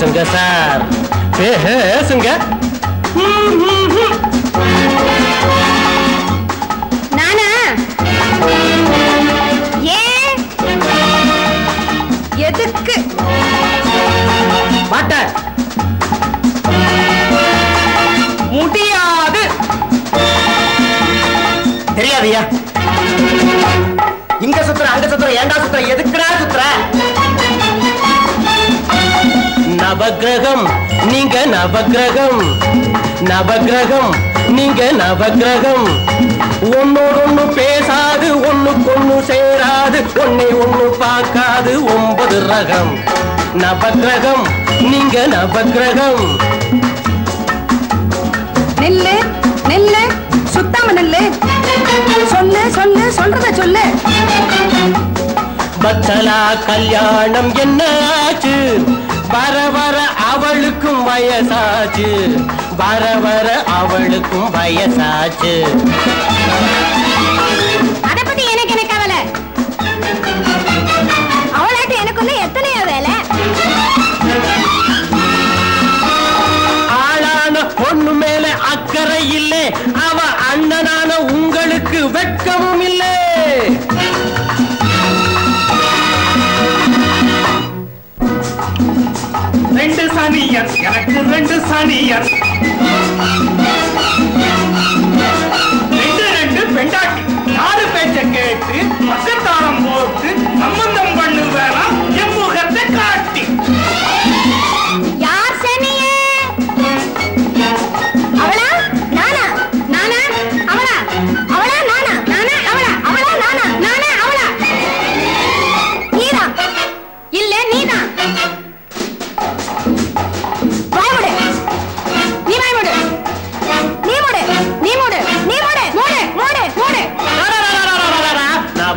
பேசுங்க சார். பேசுங்க நானா? ஏன் எதுக்கு? மாட்டேன் முடியாது. தெரியாதியா இங்க சுத்துற அங்க சுத்துற ஏண்டா சுத்துற எதுக்குடா சுத்துற? நவக்கிரகம் நீங்க நவக்கிரகம் நவக்கிரகம் நீங்க நவக்கிரகம் ஒன்னோடு ஒண்ணு பேசாது ஒண்ணுக்கொண்ணு சேராது ஒன்னை ஒண்ணு பார்க்காது ஒன்பது ரகம். நவக்கிரகம் நீங்க நவக்கிரகம் நெல்லு நெல்லு சுத்தாம நெல்லு. சொல்லு சொல்லு சொல்றத சொல்லு. பத்தலா கல்யாணம் என்னாச்சு வர வர வயசாச்சு. வர வர அவளுக்கும் வயசாச்சு. அத பத்தி எனக்கு என்ன கவலை? அவளாட்டு எனக்குள்ள எத்தனையோ வேலை? ஆளான பொண்ணு மேல அக்கறை இல்லை. அவ அண்ணனான உங்களுக்கு வெட்கமும் இல்லை. ரெண்டு சனியன் ரெண்டு ரெண்டு பெண்டாட்டி யாரு பேச்ச கேட்டு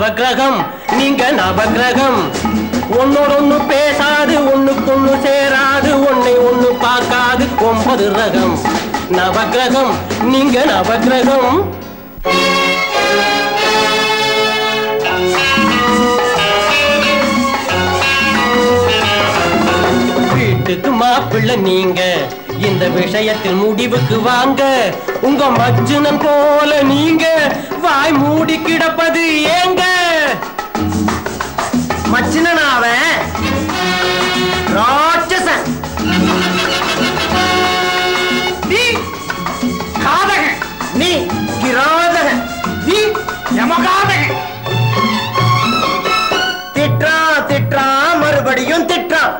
நவக்கிரகம் நீங்க நவகிரகம் ஒன்னோட ஒண்ணு பேசாது ஒண்ணுக்கொண்ணு சேராது ஒன்னை ஒண்ணு பார்க்காது ஒன்பது ரகம். நவக்கிரகம் நீங்க நவகிரகம் வீட்டுக்கு மாப்பிள்ளை நீங்க. இந்த விஷயத்தில் முடிவுக்கு வாங்க. உங்க மச்சுனன் போல நீங்க வாய் மூடி கிடப்பது ஏங்க? மச்சினன் அவன் ராட்சசன். நீ காதகன். நீ கிராதகன். நீ யமகாதகன். திட்டுறான் திட்டுறான் மறுபடியும் திட்டுறான்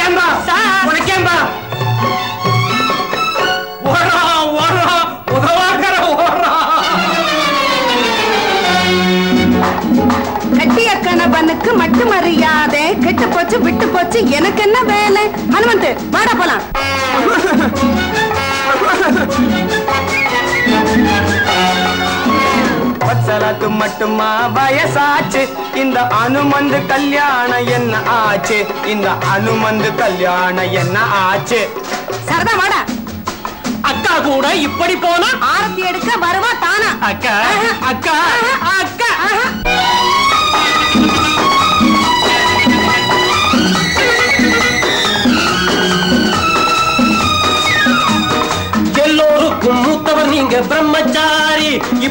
ஏன்பா சார். உனக்கு ஏன்பா ஓடா ஓடா உதவாக்கற ஓடா. கட்டிய கணவனுக்கு மட்டு மரியாதை கெட்டு போச்சு விட்டு போச்சு எனக்கு என்ன வேலை? ஹனுமந்த் வாடா போலாம். வத்சலக்கு மட்டுமா? வயசாச்சு. இந்த அனுமந்து கல்யாணம் என்ன ஆச்சு? இந்த அனுமந்து கல்யாணம் என்ன ஆச்சு? சரதா வாடா. அக்கா கூட இப்படி போனா? ஆரத்தி எடுக்க வருவா தானா? அக்கா அக்கா. அக்கா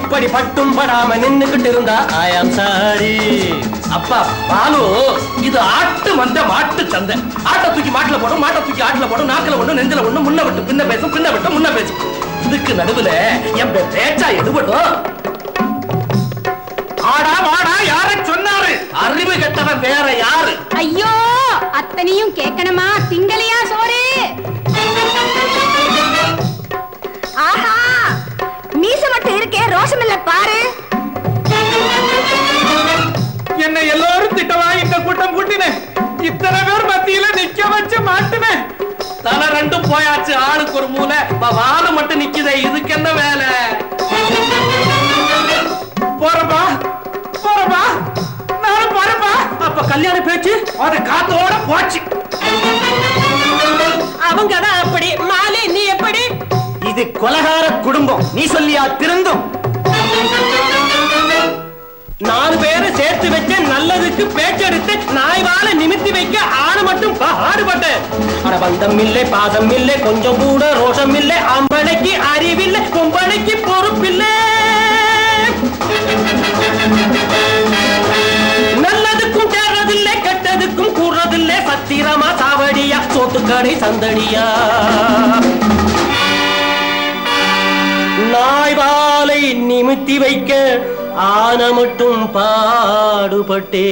இப்படி பட்டும் படாம நின்னுகிட்டு இருந்தா ஆயாம் சாரி அப்பா பாலு இது ஆட்டு வந்த மாட்டு சந்தை. ஆட்டை தூக்கி மாட்டுல போடும் மாட்டை தூக்கி ஆட்டுல போடும் நாக்குல ஒண்ணு நெஞ்சில ஒண்ணு முன்ன விட்டு பின்ன பேசும் பின்ன விட்டு முன்ன பேசும். இதுக்கு நடுவுல என் பேச்சா எடுபடும். ஆடா வாடா யார சொன்னாரு? அறிவு கெட்டவன் வேற யாரு? ஐயோ அத்தனையும் கேட்கணுமா? திங்களையா சோறு? போயாச்சு ஆளுக்கு ஒரு மூலை வானு மட்டும் நிக்குதே இதுக்கு என்ன வேலை? போறப்பா போறப்பா நானும் போறப்பா. அப்ப கல்யாண பேச்சு அது காத்தோட போச்சு. அவங்க தான் அப்படி. மாலி நீ எப்படி? இது கொலகார குடும்பம். நீ சொல்லியா திருந்தும்? நாலு பேரை சேர்த்து வச்ச நல்லதுக்கு பேச்செடுத்து நாய்வால நிமித்தி வைக்க ஆணை மட்டும் பாடுபட்டேன் அட பந்தம் இல்லை பாதம் இல்லை கொஞ்சம் கூட ரோஷம் இல்லை ஆம்பளைக்கு அறிவில்லை பொம்பளைக்கு பொறுப்பில்லை. நல்லதுக்கும் தேர்றதில்லை கெட்டதுக்கும் கூடுறதில்லை சத்திரமா சாவடியா சோத்துக்கடை சந்தடியா. நாய்வாலை நிமித்தி வைக்க ஆன மட்டும் பாடுபட்டே